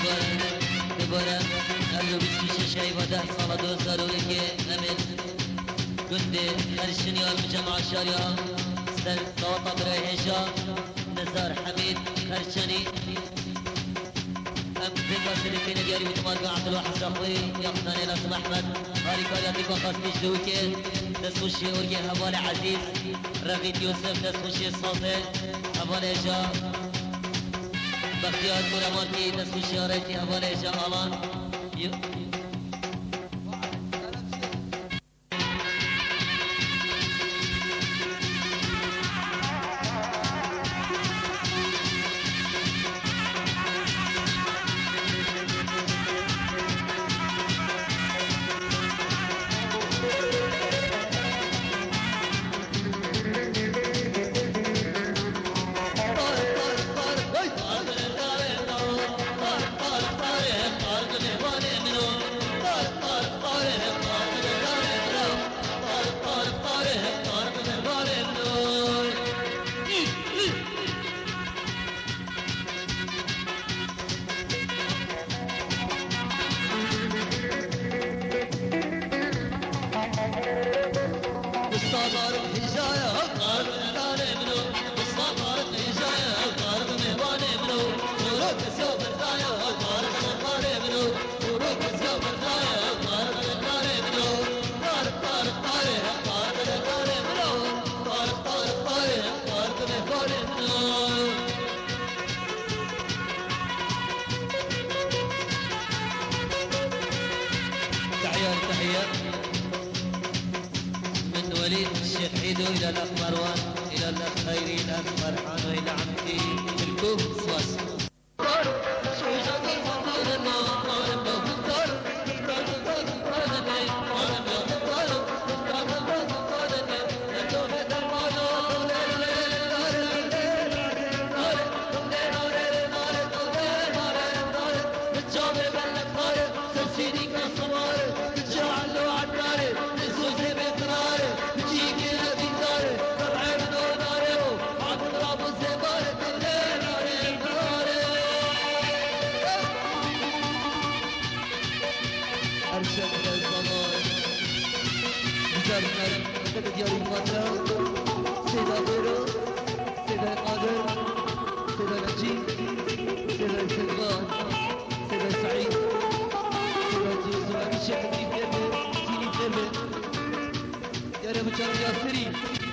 ببارم ببارم ازو بیش شی و ده سال دو سروری که نمید گنده هرشن یا بچم عشار یا سر ساتا برای هشا نزار حمید هرشنی ام ذكر سلفين ديالي وتمارك عبد الواحد شخصي يقصن إلى اسم احمد هاري قال يعطيك وخاصني شدوكي تسخشي اوريا هبالي عزيز رغيت يوسف تسخشي الصوتي هبالي جا بەختیار کوورەمانکی دەستی شارێکی ئەوانێژە ئاڵان تحية من وليد الشيخ عيدو إلى الأخ مروان إلى الأخ خيري إلى الأخ فرحان وإلى عمتي الكوف سواس أرشد Mükemmel. Evet yarın Fatih. Seda Bero. Seda Kader. Seda Necip. Seda Selvan. Seda Said. Seda Cezayir. Şehit İbdemi. Zil İbdemi. Yarın Bıçak Yasiri.